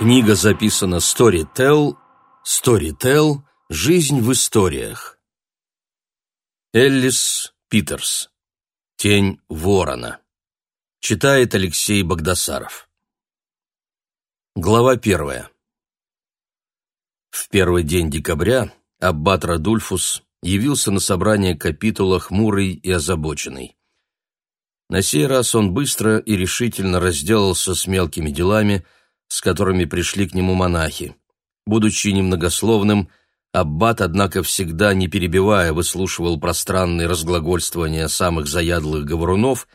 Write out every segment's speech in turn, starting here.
Книга записана Storytel, Storytel Жизнь в историях. Эллис Питерс. Тень ворона. Читает Алексей Богдасаров. Глава первая. В первый день декабря аббат Радульфус явился на собрание капитула хмурый и озабоченный. На сей раз он быстро и решительно разделался с мелкими делами, с которыми пришли к нему монахи. Будучи немногословным, Аббат, однако, всегда, не перебивая, выслушивал пространные разглагольствования самых заядлых говорунов,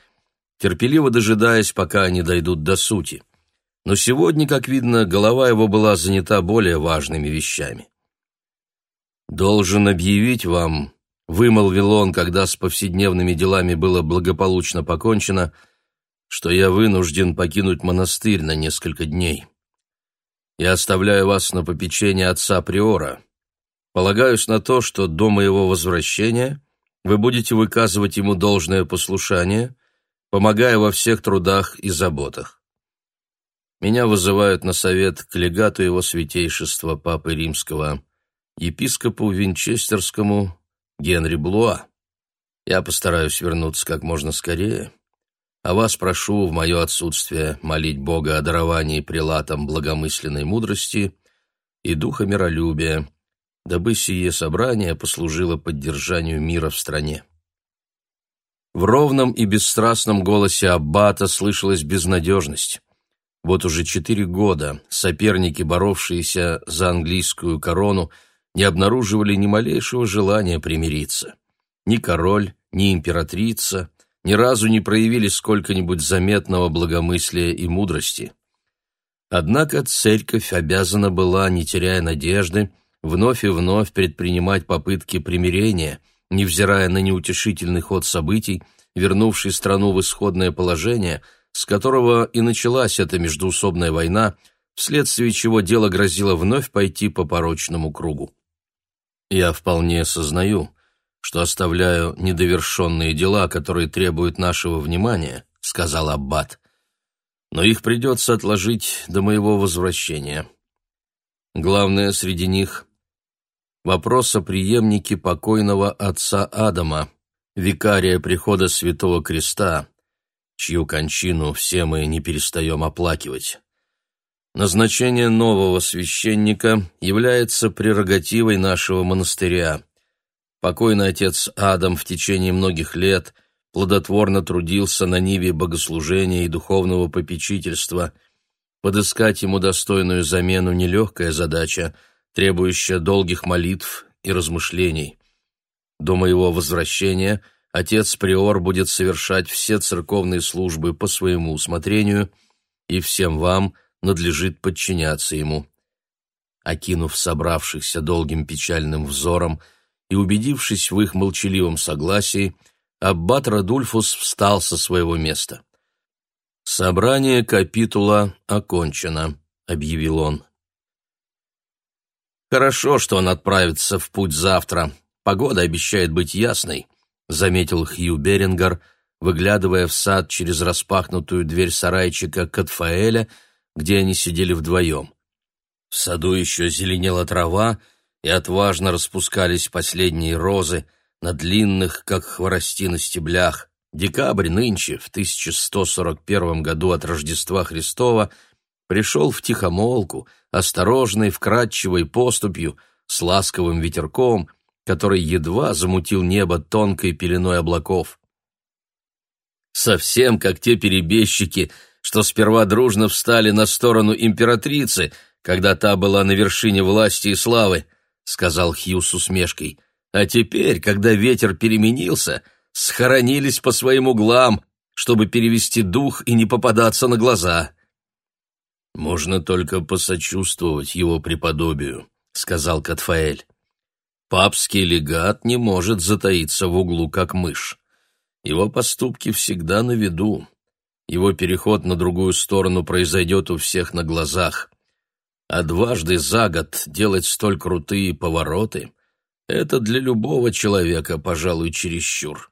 терпеливо дожидаясь, пока они дойдут до сути. Но сегодня, как видно, голова его была занята более важными вещами. «Должен объявить вам», — вымолвил он, когда с повседневными делами было благополучно покончено, — что я вынужден покинуть монастырь на несколько дней. Я оставляю вас на попечение отца Приора. Полагаюсь на то, что до моего возвращения вы будете выказывать ему должное послушание, помогая во всех трудах и заботах. Меня вызывают на совет к легату его святейшества Папы Римского, епископу Винчестерскому Генри Блуа. Я постараюсь вернуться как можно скорее а вас прошу в мое отсутствие молить Бога о даровании прилатам благомысленной мудрости и духа миролюбия, дабы сие собрание послужило поддержанию мира в стране. В ровном и бесстрастном голосе Аббата слышалась безнадежность. Вот уже четыре года соперники, боровшиеся за английскую корону, не обнаруживали ни малейшего желания примириться. Ни король, ни императрица, ни разу не проявили сколько-нибудь заметного благомыслия и мудрости. Однако церковь обязана была, не теряя надежды, вновь и вновь предпринимать попытки примирения, невзирая на неутешительный ход событий, вернувший страну в исходное положение, с которого и началась эта междоусобная война, вследствие чего дело грозило вновь пойти по порочному кругу. Я вполне сознаю, что оставляю недовершенные дела, которые требуют нашего внимания», — сказал Аббат. «Но их придется отложить до моего возвращения. Главное среди них — вопрос о преемнике покойного отца Адама, викария прихода Святого Креста, чью кончину все мы не перестаем оплакивать». Назначение нового священника является прерогативой нашего монастыря — Покойный отец Адам в течение многих лет плодотворно трудился на ниве богослужения и духовного попечительства. Подыскать ему достойную замену нелегкая задача, требующая долгих молитв и размышлений. До моего возвращения отец Приор будет совершать все церковные службы по своему усмотрению, и всем вам надлежит подчиняться ему. Окинув собравшихся долгим печальным взором, и, убедившись в их молчаливом согласии, аббат Радульфус встал со своего места. «Собрание капитула окончено», — объявил он. «Хорошо, что он отправится в путь завтра. Погода обещает быть ясной», — заметил Хью Берингар, выглядывая в сад через распахнутую дверь сарайчика Катфаэля, где они сидели вдвоем. В саду еще зеленела трава, — и отважно распускались последние розы на длинных, как хворостины, стеблях. Декабрь нынче, в 1141 году от Рождества Христова, пришел в тихомолку, осторожной, вкрадчивой поступью, с ласковым ветерком, который едва замутил небо тонкой пеленой облаков. Совсем как те перебежчики, что сперва дружно встали на сторону императрицы, когда та была на вершине власти и славы, — сказал Хью с усмешкой. «А теперь, когда ветер переменился, схоронились по своим углам, чтобы перевести дух и не попадаться на глаза». «Можно только посочувствовать его преподобию», — сказал Катфаэль. «Папский легат не может затаиться в углу, как мышь. Его поступки всегда на виду. Его переход на другую сторону произойдет у всех на глазах а дважды за год делать столь крутые повороты — это для любого человека, пожалуй, чересчур.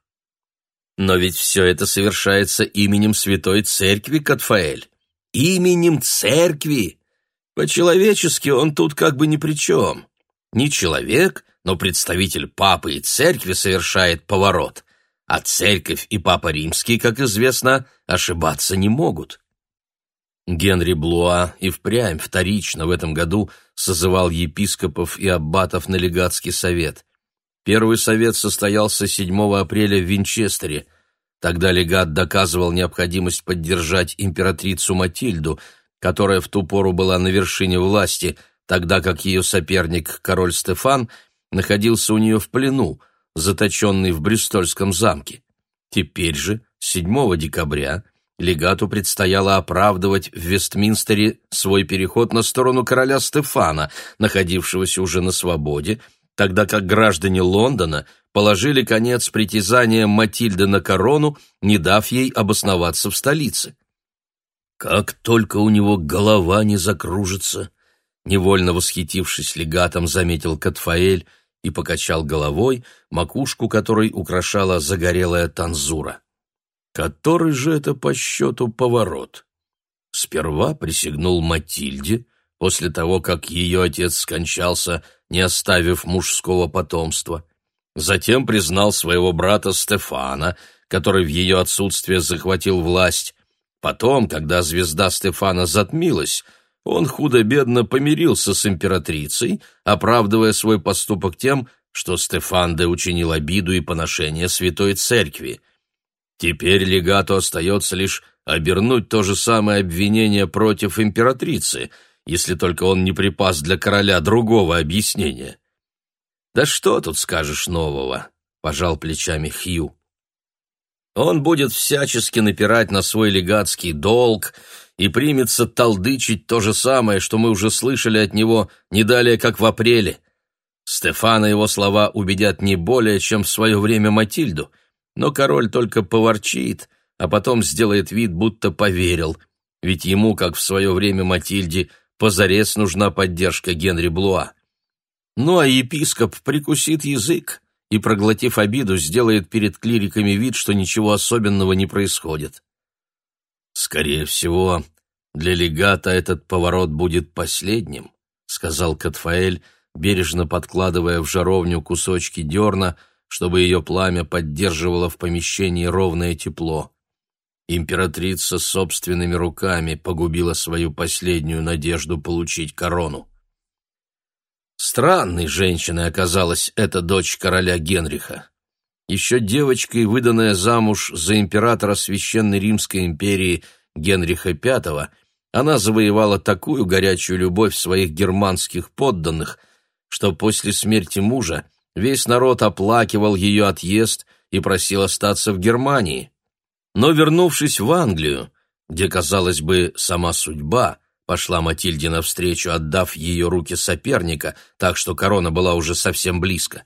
Но ведь все это совершается именем Святой Церкви, Катфаэль. Именем Церкви! По-человечески он тут как бы ни при чем. Не человек, но представитель папы и церкви совершает поворот, а церковь и папа римский, как известно, ошибаться не могут. Генри Блуа и впрямь вторично в этом году созывал епископов и аббатов на легатский совет. Первый совет состоялся 7 апреля в Винчестере. Тогда легат доказывал необходимость поддержать императрицу Матильду, которая в ту пору была на вершине власти, тогда как ее соперник, король Стефан, находился у нее в плену, заточенный в Бристольском замке. Теперь же, 7 декабря, легату предстояло оправдывать в Вестминстере свой переход на сторону короля Стефана, находившегося уже на свободе, тогда как граждане Лондона положили конец притязаниям Матильды на корону, не дав ей обосноваться в столице. Как только у него голова не закружится, невольно восхитившись легатом, заметил Катфаэль и покачал головой, макушку которой украшала загорелая танзура. Который же это по счету поворот? Сперва присягнул Матильде, после того, как ее отец скончался, не оставив мужского потомства. Затем признал своего брата Стефана, который в ее отсутствие захватил власть. Потом, когда звезда Стефана затмилась, он худо-бедно помирился с императрицей, оправдывая свой поступок тем, что Стефан де учинил обиду и поношение Святой Церкви. Теперь легату остается лишь обернуть то же самое обвинение против императрицы, если только он не припас для короля другого объяснения. «Да что тут скажешь нового?» — пожал плечами Хью. «Он будет всячески напирать на свой легатский долг и примется толдычить то же самое, что мы уже слышали от него не далее, как в апреле. Стефана его слова убедят не более, чем в свое время Матильду, но король только поворчит, а потом сделает вид, будто поверил, ведь ему, как в свое время Матильде, позарез нужна поддержка Генри Блуа. Ну а епископ прикусит язык и, проглотив обиду, сделает перед клириками вид, что ничего особенного не происходит. «Скорее всего, для легата этот поворот будет последним», — сказал Катфаэль, бережно подкладывая в жаровню кусочки дерна, чтобы ее пламя поддерживало в помещении ровное тепло. Императрица собственными руками погубила свою последнюю надежду получить корону. Странной женщиной оказалась эта дочь короля Генриха. Еще девочкой, выданная замуж за императора Священной Римской империи Генриха V, она завоевала такую горячую любовь своих германских подданных, что после смерти мужа весь народ оплакивал ее отъезд и просил остаться в Германии. Но, вернувшись в Англию, где, казалось бы, сама судьба пошла Матильде навстречу, отдав ее руки соперника, так что корона была уже совсем близко,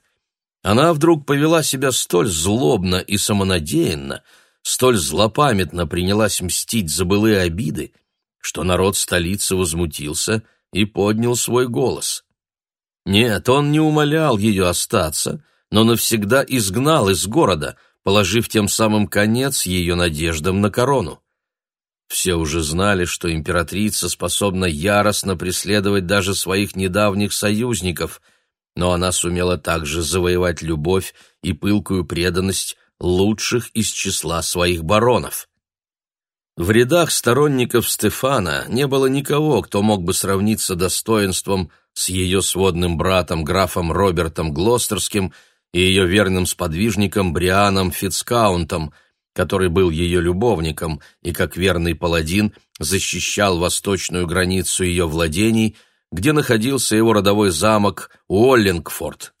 она вдруг повела себя столь злобно и самонадеянно, столь злопамятно принялась мстить за былые обиды, что народ столицы возмутился и поднял свой голос. Нет, он не умолял ее остаться, но навсегда изгнал из города, положив тем самым конец ее надеждам на корону. Все уже знали, что императрица способна яростно преследовать даже своих недавних союзников — но она сумела также завоевать любовь и пылкую преданность лучших из числа своих баронов. В рядах сторонников Стефана не было никого, кто мог бы сравниться достоинством с ее сводным братом графом Робертом Глостерским и ее верным сподвижником Брианом Фицкаунтом, который был ее любовником и, как верный паладин, защищал восточную границу ее владений – где находился его родовой замок Уоллингфорд.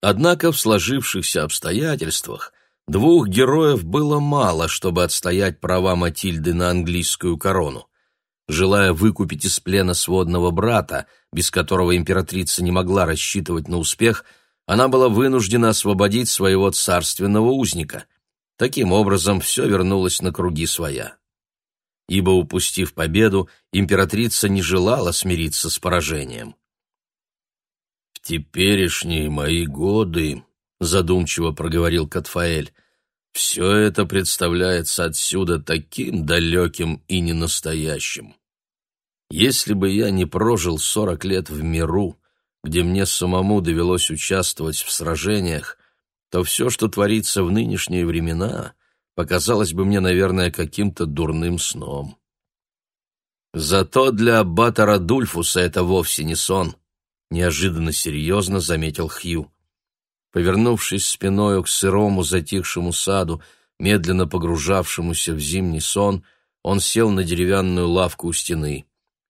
Однако в сложившихся обстоятельствах двух героев было мало, чтобы отстоять права Матильды на английскую корону. Желая выкупить из плена сводного брата, без которого императрица не могла рассчитывать на успех, она была вынуждена освободить своего царственного узника. Таким образом, все вернулось на круги своя ибо, упустив победу, императрица не желала смириться с поражением. «В теперешние мои годы», — задумчиво проговорил Катфаэль, — «все это представляется отсюда таким далеким и ненастоящим. Если бы я не прожил сорок лет в миру, где мне самому довелось участвовать в сражениях, то все, что творится в нынешние времена, показалось бы мне, наверное, каким-то дурным сном. Зато для аббата Радульфуса это вовсе не сон, неожиданно серьезно заметил Хью. Повернувшись спиною к сырому затихшему саду, медленно погружавшемуся в зимний сон, он сел на деревянную лавку у стены.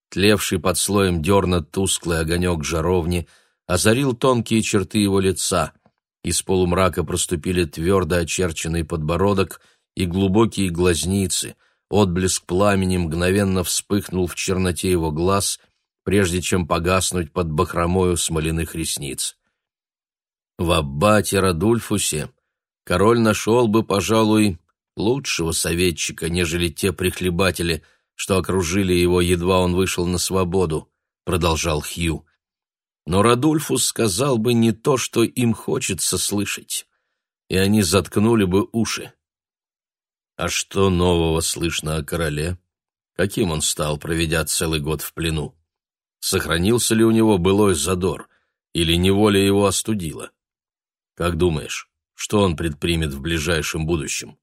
Тлевший под слоем дерна тусклый огонек жаровни озарил тонкие черты его лица. Из полумрака проступили твердо очерченный подбородок и глубокие глазницы. Отблеск пламени мгновенно вспыхнул в черноте его глаз, прежде чем погаснуть под бахромою смоляных ресниц. В аббате Радульфусе король нашел бы, пожалуй, лучшего советчика, нежели те прихлебатели, что окружили его, едва он вышел на свободу, продолжал Хью. Но Радульфус сказал бы не то, что им хочется слышать, и они заткнули бы уши. А что нового слышно о короле? Каким он стал, проведя целый год в плену? Сохранился ли у него былой задор, или неволя его остудила? Как думаешь, что он предпримет в ближайшем будущем?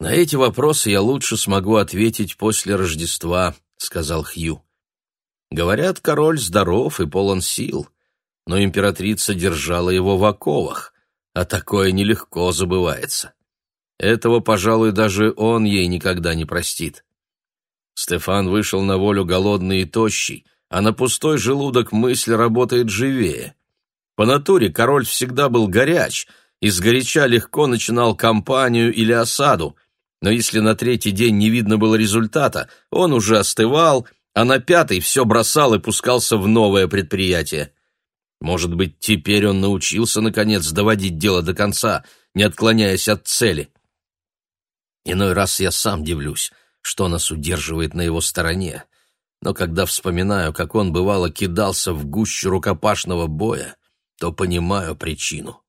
На эти вопросы я лучше смогу ответить после Рождества, сказал Хью. Говорят, король здоров и полон сил, но императрица держала его в оковах, а такое нелегко забывается. Этого, пожалуй, даже он ей никогда не простит. Стефан вышел на волю голодный и тощий, а на пустой желудок мысль работает живее. По натуре король всегда был горяч, и сгоряча легко начинал кампанию или осаду, но если на третий день не видно было результата, он уже остывал, а на пятый все бросал и пускался в новое предприятие. Может быть, теперь он научился, наконец, доводить дело до конца, не отклоняясь от цели. Иной раз я сам дивлюсь, что нас удерживает на его стороне. Но когда вспоминаю, как он бывало кидался в гущу рукопашного боя, то понимаю причину.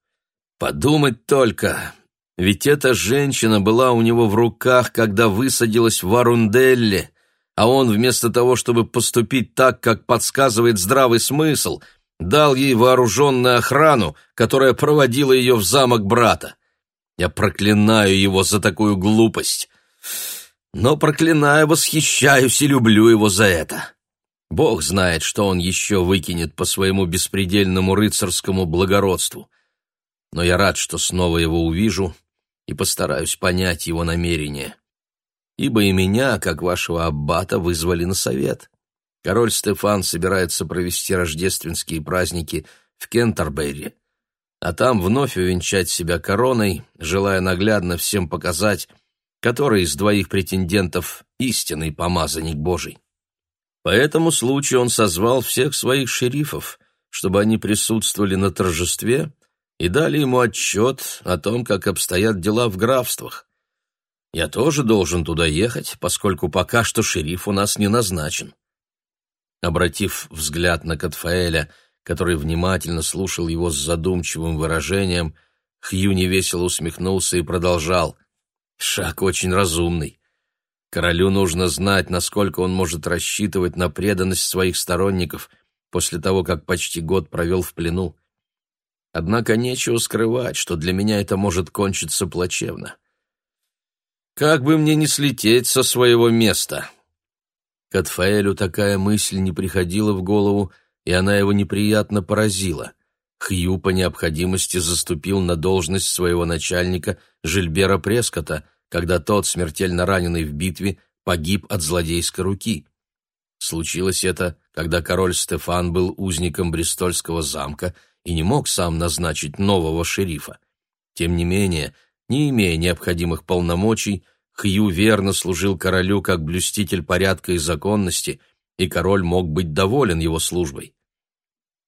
Подумать только, ведь эта женщина была у него в руках, когда высадилась в Арунделле, а он вместо того, чтобы поступить так, как подсказывает здравый смысл, дал ей вооруженную охрану, которая проводила ее в замок брата. Я проклинаю его за такую глупость. Но проклинаю, восхищаюсь и люблю его за это. Бог знает, что он еще выкинет по своему беспредельному рыцарскому благородству. Но я рад, что снова его увижу и постараюсь понять его намерения. Ибо и меня, как вашего аббата, вызвали на совет. Король Стефан собирается провести рождественские праздники в Кентерберри, а там вновь увенчать себя короной, желая наглядно всем показать, который из двоих претендентов истинный помазанник Божий. По этому случаю он созвал всех своих шерифов, чтобы они присутствовали на торжестве и дали ему отчет о том, как обстоят дела в графствах. Я тоже должен туда ехать, поскольку пока что шериф у нас не назначен. Обратив взгляд на Катфаэля, который внимательно слушал его с задумчивым выражением, Хью невесело усмехнулся и продолжал. «Шаг очень разумный. Королю нужно знать, насколько он может рассчитывать на преданность своих сторонников после того, как почти год провел в плену. Однако нечего скрывать, что для меня это может кончиться плачевно. Как бы мне не слететь со своего места? Катфаэлю такая мысль не приходила в голову, и она его неприятно поразила. Хью по необходимости заступил на должность своего начальника Жильбера Прескота, когда тот, смертельно раненый в битве, погиб от злодейской руки. Случилось это, когда король Стефан был узником Бристольского замка и не мог сам назначить нового шерифа. Тем не менее, не имея необходимых полномочий, Хью верно служил королю как блюститель порядка и законности, и король мог быть доволен его службой.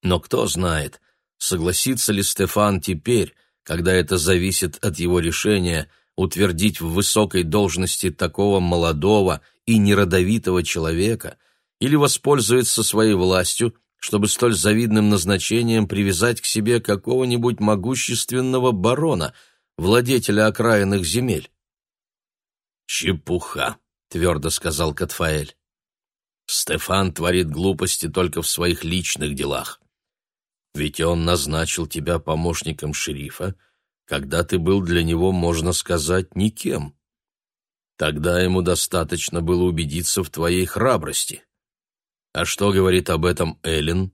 Но кто знает, согласится ли Стефан теперь, когда это зависит от его решения – утвердить в высокой должности такого молодого и неродовитого человека или воспользуется своей властью, чтобы столь завидным назначением привязать к себе какого-нибудь могущественного барона, владетеля окраинных земель. «Чепуха», — твердо сказал Катфаэль. Стефан творит глупости только в своих личных делах. Ведь он назначил тебя помощником шерифа, когда ты был для него, можно сказать, никем. Тогда ему достаточно было убедиться в твоей храбрости. А что говорит об этом Эллен?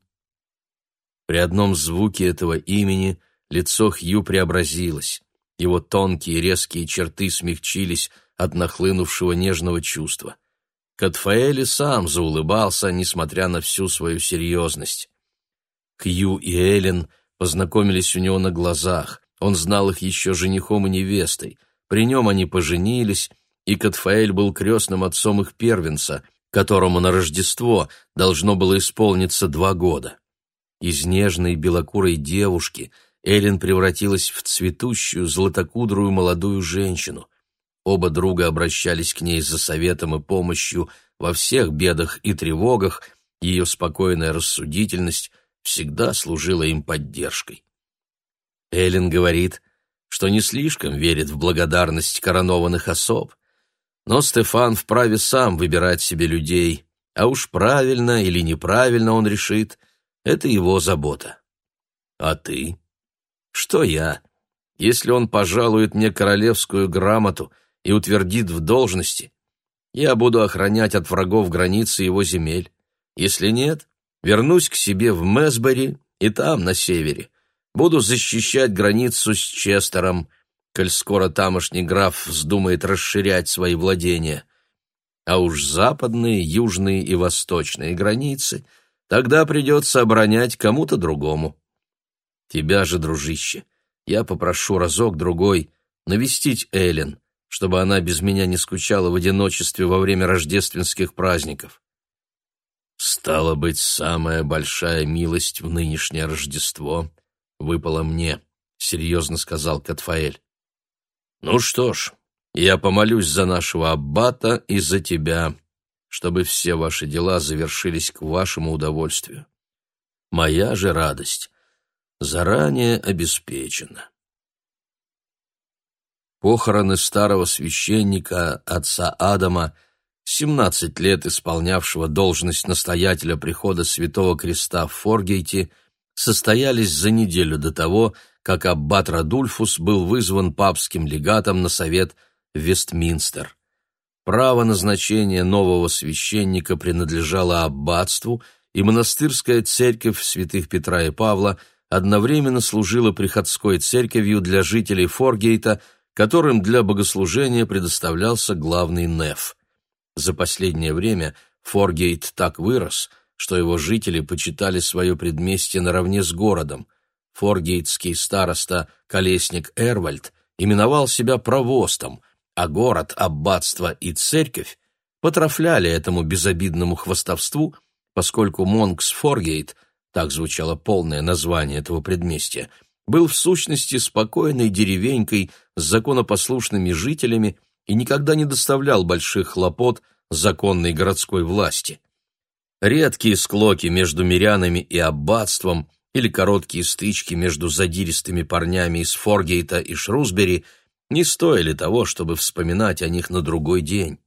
При одном звуке этого имени лицо Хью преобразилось. Его тонкие резкие черты смягчились от нахлынувшего нежного чувства. Катфаэли сам заулыбался, несмотря на всю свою серьезность. Кью и Эллен познакомились у него на глазах. Он знал их еще женихом и невестой. При нем они поженились, и Катфаэль был крестным отцом их первенца, которому на Рождество должно было исполниться два года. Из нежной белокурой девушки Эллен превратилась в цветущую, златокудрую молодую женщину. Оба друга обращались к ней за советом и помощью во всех бедах и тревогах, ее спокойная рассудительность всегда служила им поддержкой. Эллен говорит, что не слишком верит в благодарность коронованных особ, но Стефан вправе сам выбирать себе людей, а уж правильно или неправильно он решит — это его забота. А ты? Что я? Если он пожалует мне королевскую грамоту и утвердит в должности, я буду охранять от врагов границы его земель. Если нет, вернусь к себе в Месбери и там, на севере. Буду защищать границу с Честером, коль скоро тамошний граф вздумает расширять свои владения. А уж западные, южные и восточные границы — Тогда придется оборонять кому-то другому. Тебя же, дружище, я попрошу разок-другой навестить Эллен, чтобы она без меня не скучала в одиночестве во время рождественских праздников. Стало быть, самая большая милость в нынешнее Рождество выпала мне, — серьезно сказал Катфаэль. Ну что ж, я помолюсь за нашего аббата и за тебя, чтобы все ваши дела завершились к вашему удовольствию. Моя же радость заранее обеспечена. Похороны старого священника, отца Адама, 17 лет исполнявшего должность настоятеля прихода Святого Креста в Форгейте, состоялись за неделю до того, как аббат Радульфус был вызван папским легатом на совет Вестминстер. Право назначения нового священника принадлежало аббатству, и монастырская церковь святых Петра и Павла одновременно служила приходской церковью для жителей Форгейта, которым для богослужения предоставлялся главный неф. За последнее время Форгейт так вырос, что его жители почитали свое предместье наравне с городом. Форгейтский староста Колесник Эрвальд именовал себя провостом – а город, аббатство и церковь потрафляли этому безобидному хвастовству, поскольку Монкс-Форгейт, так звучало полное название этого предместья, был в сущности спокойной деревенькой с законопослушными жителями и никогда не доставлял больших хлопот законной городской власти. Редкие склоки между мирянами и аббатством или короткие стычки между задиристыми парнями из Форгейта и Шрусбери – не стоили того, чтобы вспоминать о них на другой день.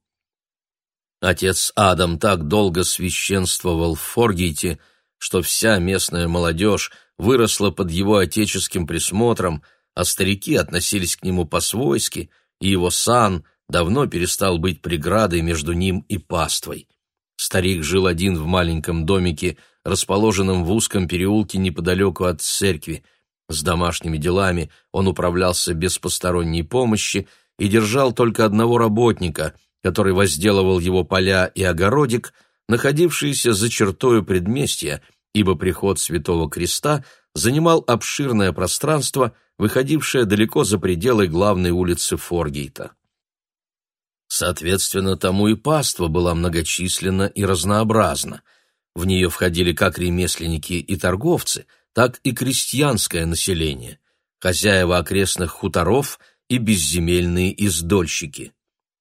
Отец Адам так долго священствовал в Форгейте, что вся местная молодежь выросла под его отеческим присмотром, а старики относились к нему по-свойски, и его сан давно перестал быть преградой между ним и паствой. Старик жил один в маленьком домике, расположенном в узком переулке неподалеку от церкви – с домашними делами он управлялся без посторонней помощи и держал только одного работника, который возделывал его поля и огородик, находившиеся за чертою предместья, ибо приход Святого Креста занимал обширное пространство, выходившее далеко за пределы главной улицы Форгейта. Соответственно, тому и паства была многочисленна и разнообразна. В нее входили как ремесленники и торговцы – так и крестьянское население, хозяева окрестных хуторов и безземельные издольщики.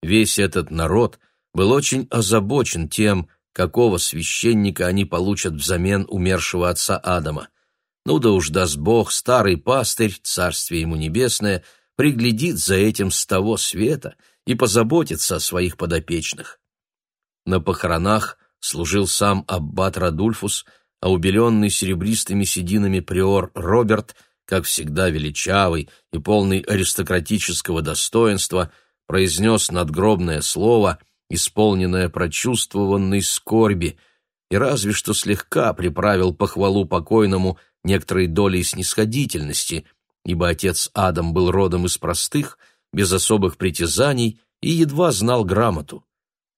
Весь этот народ был очень озабочен тем, какого священника они получат взамен умершего отца Адама. Ну да уж даст Бог, старый пастырь, царствие ему небесное, приглядит за этим с того света и позаботится о своих подопечных. На похоронах служил сам аббат Радульфус, а убеленный серебристыми сединами приор Роберт, как всегда величавый и полный аристократического достоинства, произнес надгробное слово, исполненное прочувствованной скорби, и разве что слегка приправил похвалу покойному некоторой долей снисходительности, ибо отец Адам был родом из простых, без особых притязаний и едва знал грамоту.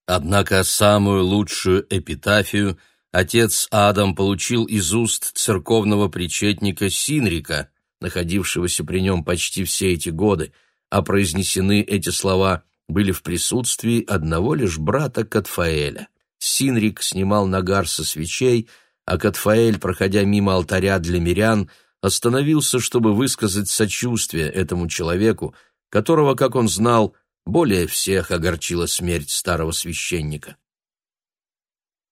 Однако самую лучшую эпитафию отец Адам получил из уст церковного причетника Синрика, находившегося при нем почти все эти годы, а произнесены эти слова были в присутствии одного лишь брата Катфаэля. Синрик снимал нагар со свечей, а Катфаэль, проходя мимо алтаря для мирян, остановился, чтобы высказать сочувствие этому человеку, которого, как он знал, более всех огорчила смерть старого священника.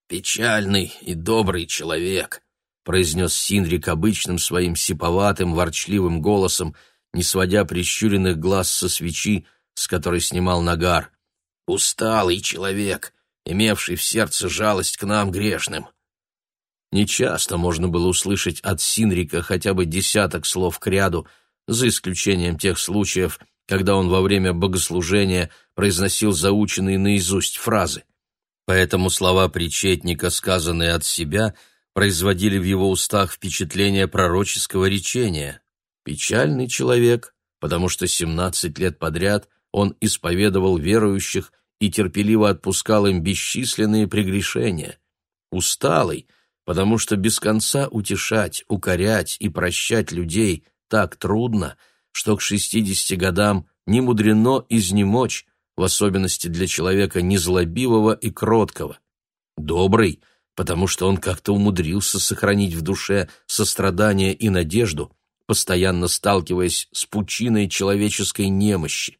«Печальный и добрый человек», — произнес Синрик обычным своим сиповатым, ворчливым голосом, не сводя прищуренных глаз со свечи, с которой снимал нагар. «Усталый человек, имевший в сердце жалость к нам грешным». Нечасто можно было услышать от Синрика хотя бы десяток слов к ряду, за исключением тех случаев, когда он во время богослужения произносил заученные наизусть фразы. Поэтому слова причетника, сказанные от себя, производили в его устах впечатление пророческого речения. Печальный человек, потому что семнадцать лет подряд он исповедовал верующих и терпеливо отпускал им бесчисленные прегрешения. Усталый, потому что без конца утешать, укорять и прощать людей так трудно — что к шестидесяти годам не мудрено изнемочь, в особенности для человека незлобивого и кроткого. Добрый, потому что он как-то умудрился сохранить в душе сострадание и надежду, постоянно сталкиваясь с пучиной человеческой немощи.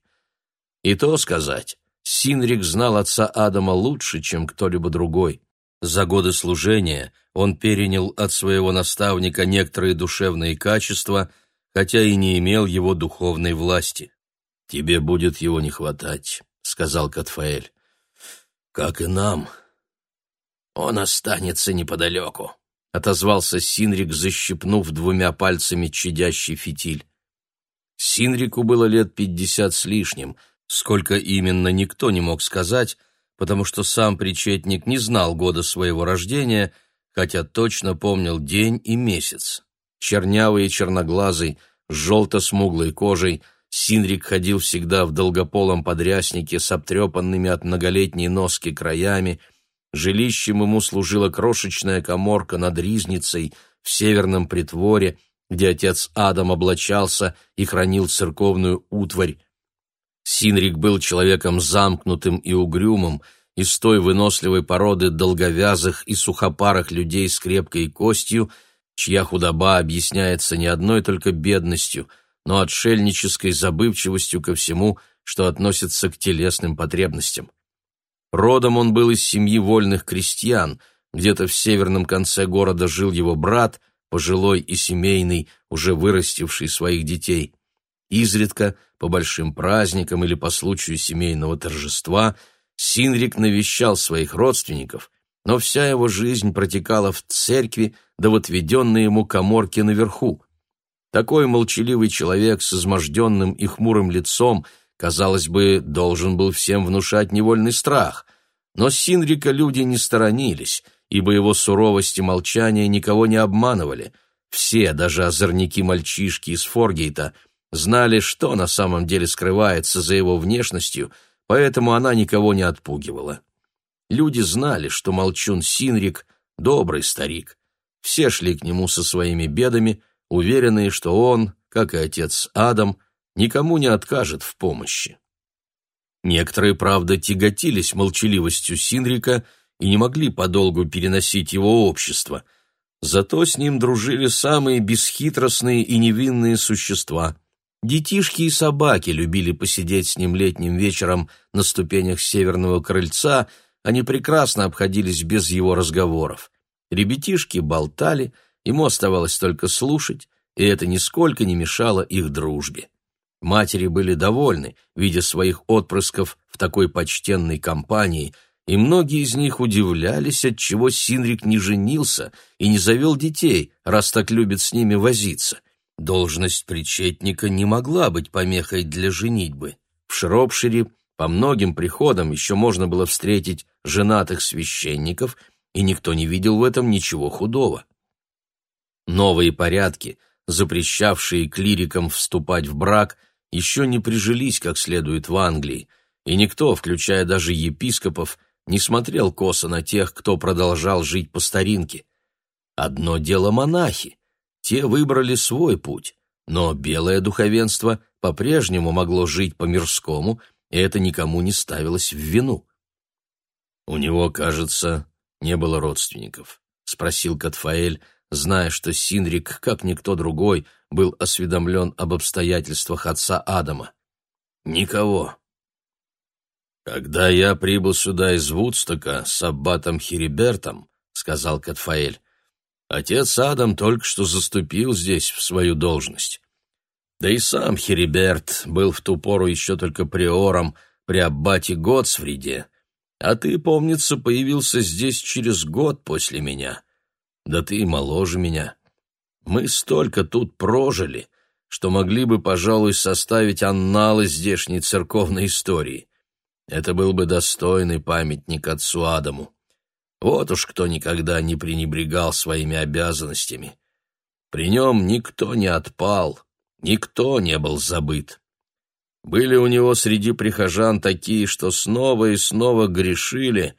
И то сказать, Синрик знал отца Адама лучше, чем кто-либо другой. За годы служения он перенял от своего наставника некоторые душевные качества – хотя и не имел его духовной власти. «Тебе будет его не хватать», — сказал Катфаэль. «Как и нам». «Он останется неподалеку», — отозвался Синрик, защипнув двумя пальцами чадящий фитиль. Синрику было лет пятьдесят с лишним, сколько именно никто не мог сказать, потому что сам причетник не знал года своего рождения, хотя точно помнил день и месяц чернявый и черноглазый, с желто-смуглой кожей, Синрик ходил всегда в долгополом подряснике с обтрепанными от многолетней носки краями, жилищем ему служила крошечная коморка над ризницей в северном притворе, где отец Адам облачался и хранил церковную утварь. Синрик был человеком замкнутым и угрюмым, из той выносливой породы долговязых и сухопарых людей с крепкой костью, чья худоба объясняется не одной только бедностью, но отшельнической забывчивостью ко всему, что относится к телесным потребностям. Родом он был из семьи вольных крестьян, где-то в северном конце города жил его брат, пожилой и семейный, уже вырастивший своих детей. Изредка, по большим праздникам или по случаю семейного торжества, Синрик навещал своих родственников, но вся его жизнь протекала в церкви, да в отведенной ему коморке наверху. Такой молчаливый человек с изможденным и хмурым лицом, казалось бы, должен был всем внушать невольный страх. Но Синрика люди не сторонились, ибо его суровость и молчание никого не обманывали. Все, даже озорники-мальчишки из Форгейта, знали, что на самом деле скрывается за его внешностью, поэтому она никого не отпугивала. Люди знали, что молчун Синрик — добрый старик. Все шли к нему со своими бедами, уверенные, что он, как и отец Адам, никому не откажет в помощи. Некоторые, правда, тяготились молчаливостью Синрика и не могли подолгу переносить его общество. Зато с ним дружили самые бесхитростные и невинные существа. Детишки и собаки любили посидеть с ним летним вечером на ступенях северного крыльца — они прекрасно обходились без его разговоров. Ребятишки болтали, ему оставалось только слушать, и это нисколько не мешало их дружбе. Матери были довольны, видя своих отпрысков в такой почтенной компании, и многие из них удивлялись, отчего Синрик не женился и не завел детей, раз так любит с ними возиться. Должность причетника не могла быть помехой для женитьбы. В Шропшире по многим приходам еще можно было встретить женатых священников, и никто не видел в этом ничего худого. Новые порядки, запрещавшие клирикам вступать в брак, еще не прижились как следует в Англии, и никто, включая даже епископов, не смотрел косо на тех, кто продолжал жить по старинке. Одно дело монахи, те выбрали свой путь, но белое духовенство по-прежнему могло жить по-мирскому, и это никому не ставилось в вину. «У него, кажется, не было родственников», — спросил Катфаэль, зная, что Синрик, как никто другой, был осведомлен об обстоятельствах отца Адама. «Никого», «Когда я прибыл сюда из Вудстока с аббатом Херибертом, — сказал Катфаэль, — отец Адам только что заступил здесь в свою должность. Да и сам Хериберт был в ту пору еще только приором при аббате Готсфриде, а ты, помнится, появился здесь через год после меня. Да ты и моложе меня. Мы столько тут прожили, что могли бы, пожалуй, составить анналы здешней церковной истории». Это был бы достойный памятник отцу Адаму. Вот уж кто никогда не пренебрегал своими обязанностями. При нем никто не отпал, никто не был забыт. Были у него среди прихожан такие, что снова и снова грешили,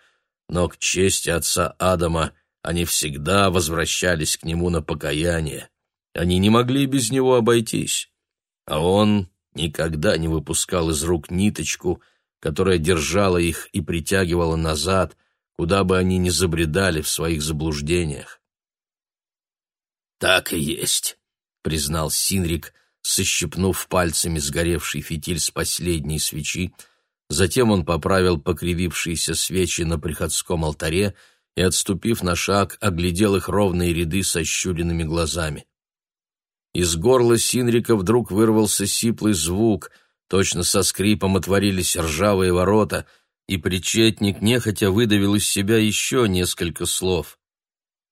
но к чести отца Адама они всегда возвращались к нему на покаяние. Они не могли без него обойтись. А он никогда не выпускал из рук ниточку — которая держала их и притягивала назад, куда бы они ни забредали в своих заблуждениях. «Так и есть», — признал Синрик, сощипнув пальцами сгоревший фитиль с последней свечи, затем он поправил покривившиеся свечи на приходском алтаре и, отступив на шаг, оглядел их ровные ряды со щуренными глазами. Из горла Синрика вдруг вырвался сиплый звук — Точно со скрипом отворились ржавые ворота, и причетник нехотя выдавил из себя еще несколько слов.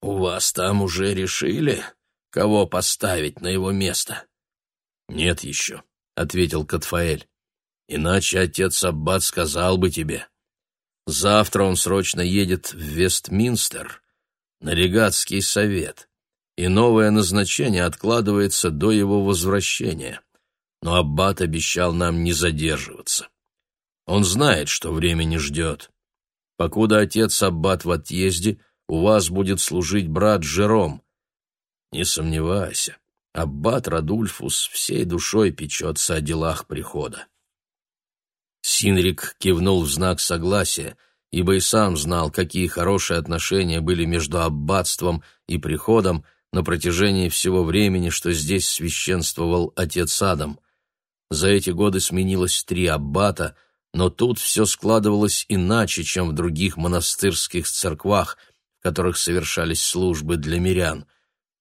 «У вас там уже решили, кого поставить на его место?» «Нет еще», — ответил Катфаэль. «Иначе отец Аббат сказал бы тебе. Завтра он срочно едет в Вестминстер, на регатский совет, и новое назначение откладывается до его возвращения но Аббат обещал нам не задерживаться. Он знает, что время не ждет. Покуда отец Аббат в отъезде, у вас будет служить брат Жером. Не сомневайся, Аббат Радульфус всей душой печется о делах прихода. Синрик кивнул в знак согласия, ибо и сам знал, какие хорошие отношения были между аббатством и приходом на протяжении всего времени, что здесь священствовал отец Адам. За эти годы сменилось три аббата, но тут все складывалось иначе, чем в других монастырских церквах, в которых совершались службы для мирян.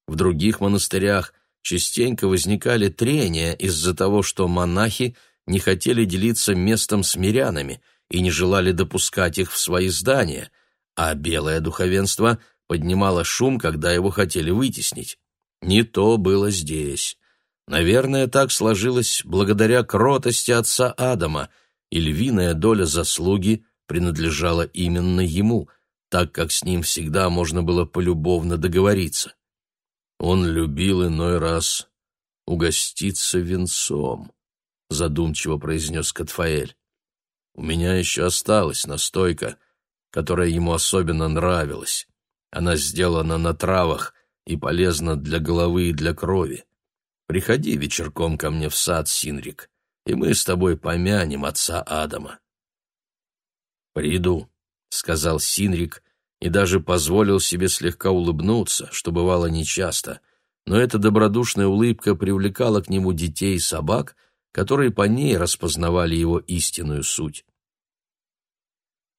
В других монастырях частенько возникали трения из-за того, что монахи не хотели делиться местом с мирянами и не желали допускать их в свои здания, а белое духовенство поднимало шум, когда его хотели вытеснить. Не то было здесь. Наверное, так сложилось благодаря кротости отца Адама, и львиная доля заслуги принадлежала именно ему, так как с ним всегда можно было полюбовно договориться. Он любил иной раз угоститься венцом, задумчиво произнес Катфаэль. У меня еще осталась настойка, которая ему особенно нравилась. Она сделана на травах и полезна для головы и для крови. Приходи вечерком ко мне в сад, Синрик, и мы с тобой помянем отца Адама. «Приду», — сказал Синрик, и даже позволил себе слегка улыбнуться, что бывало нечасто, но эта добродушная улыбка привлекала к нему детей и собак, которые по ней распознавали его истинную суть.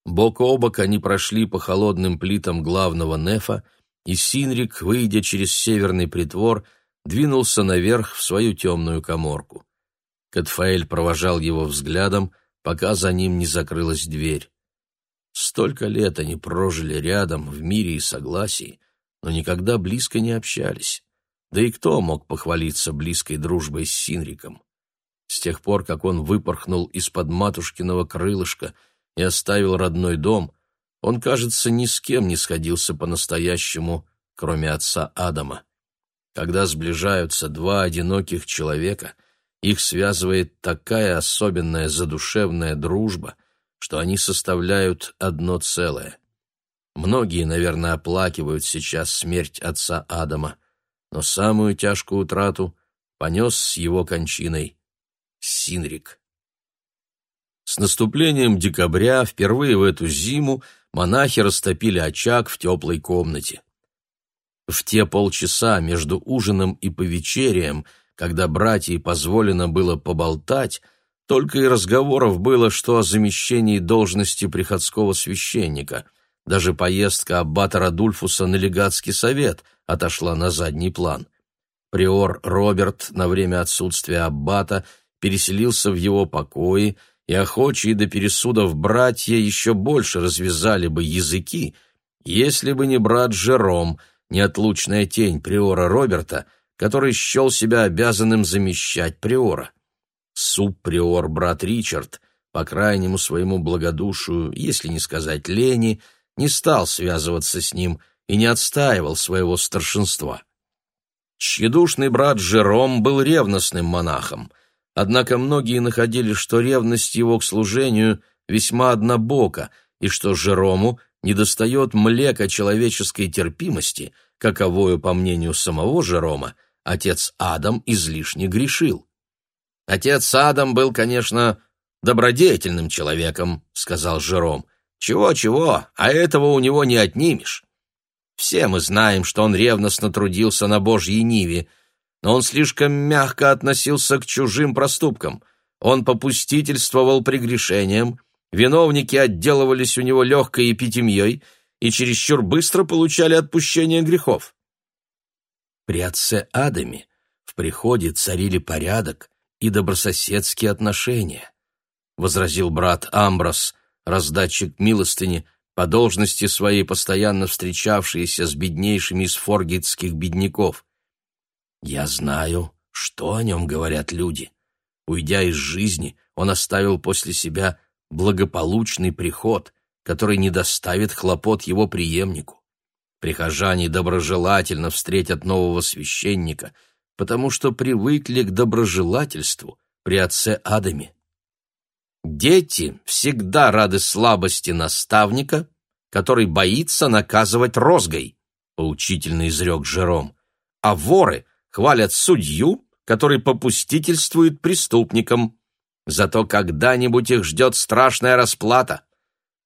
Бок о бок они прошли по холодным плитам главного нефа, и Синрик, выйдя через северный притвор, — двинулся наверх в свою темную коморку. Катфаэль провожал его взглядом, пока за ним не закрылась дверь. Столько лет они прожили рядом, в мире и согласии, но никогда близко не общались. Да и кто мог похвалиться близкой дружбой с Синриком? С тех пор, как он выпорхнул из-под матушкиного крылышка и оставил родной дом, он, кажется, ни с кем не сходился по-настоящему, кроме отца Адама. Когда сближаются два одиноких человека, их связывает такая особенная задушевная дружба, что они составляют одно целое. Многие, наверное, оплакивают сейчас смерть отца Адама, но самую тяжкую утрату понес с его кончиной Синрик. С наступлением декабря впервые в эту зиму монахи растопили очаг в теплой комнате. В те полчаса между ужином и повечерием, когда братьям позволено было поболтать, только и разговоров было, что о замещении должности приходского священника. Даже поездка аббата Радульфуса на легатский совет отошла на задний план. Приор Роберт на время отсутствия аббата переселился в его покои, и охочие до пересудов братья еще больше развязали бы языки, если бы не брат Жером, неотлучная тень приора Роберта, который счел себя обязанным замещать приора. Субприор брат Ричард, по крайнему своему благодушию, если не сказать лени, не стал связываться с ним и не отстаивал своего старшинства. Тщедушный брат Жером был ревностным монахом, однако многие находили, что ревность его к служению весьма однобока и что Жерому недостает млека человеческой терпимости, каковою, по мнению самого Жерома, отец Адам излишне грешил. Отец Адам был, конечно, добродетельным человеком, сказал Жером. Чего-чего, а этого у него не отнимешь. Все мы знаем, что он ревностно трудился на Божьей ниве, но он слишком мягко относился к чужим проступкам. Он попустительствовал прегрешениям, виновники отделывались у него легкой эпитемьей и чересчур быстро получали отпущение грехов. При отце Адаме в приходе царили порядок, и добрососедские отношения, возразил брат Амброс, раздатчик милостыни, по должности своей постоянно встречавшийся с беднейшими из форгитских бедняков. Я знаю, что о нем говорят люди. Уйдя из жизни, он оставил после себя благополучный приход, который не доставит хлопот его преемнику. Прихожане доброжелательно встретят нового священника — потому что привыкли к доброжелательству при отце Адаме. Дети всегда рады слабости наставника, который боится наказывать розгой, поучительно изрек Жером, а воры хвалят судью, который попустительствует преступникам. Зато когда-нибудь их ждет страшная расплата.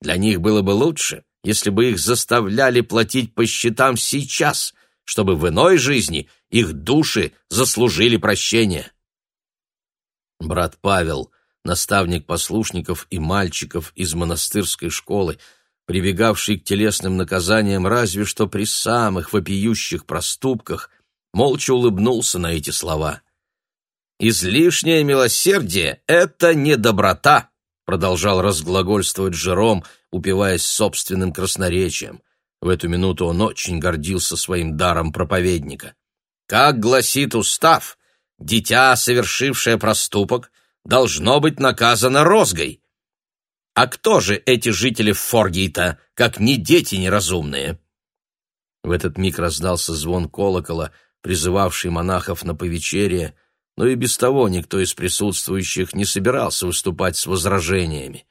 Для них было бы лучше, если бы их заставляли платить по счетам сейчас, чтобы в иной жизни их души заслужили прощение. Брат Павел, наставник послушников и мальчиков из монастырской школы, прибегавший к телесным наказаниям разве что при самых вопиющих проступках, молча улыбнулся на эти слова. «Излишнее милосердие — это не доброта», — продолжал разглагольствовать Жером, упиваясь собственным красноречием. В эту минуту он очень гордился своим даром проповедника. Как гласит устав, дитя, совершившее проступок, должно быть наказано розгой. А кто же эти жители Форгейта, как не дети неразумные? В этот миг раздался звон колокола, призывавший монахов на повечерие, но и без того никто из присутствующих не собирался выступать с возражениями.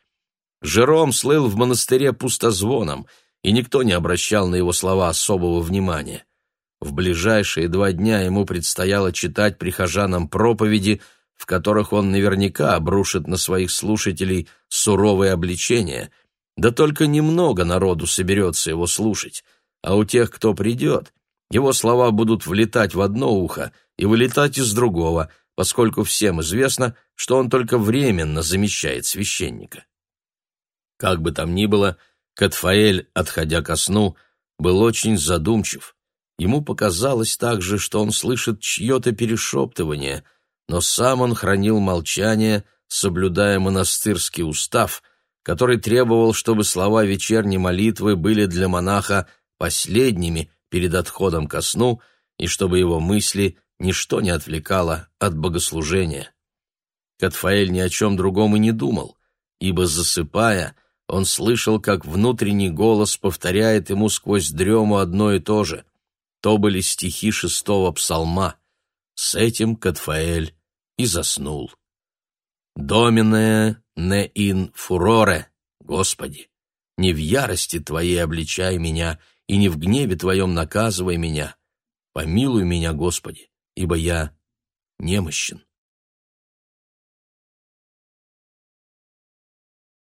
Жером слыл в монастыре пустозвоном — и никто не обращал на его слова особого внимания. В ближайшие два дня ему предстояло читать прихожанам проповеди, в которых он наверняка обрушит на своих слушателей суровые обличения, да только немного народу соберется его слушать, а у тех, кто придет, его слова будут влетать в одно ухо и вылетать из другого, поскольку всем известно, что он только временно замещает священника. Как бы там ни было, Катфаэль, отходя ко сну, был очень задумчив. Ему показалось также, что он слышит чье-то перешептывание, но сам он хранил молчание, соблюдая монастырский устав, который требовал, чтобы слова вечерней молитвы были для монаха последними перед отходом ко сну и чтобы его мысли ничто не отвлекало от богослужения. Катфаэль ни о чем другом и не думал, ибо, засыпая, он слышал, как внутренний голос повторяет ему сквозь дрему одно и то же. То были стихи шестого псалма. С этим Катфаэль и заснул. «Домине не ин фуроре, Господи, не в ярости Твоей обличай меня, и не в гневе Твоем наказывай меня. Помилуй меня, Господи, ибо я немощен».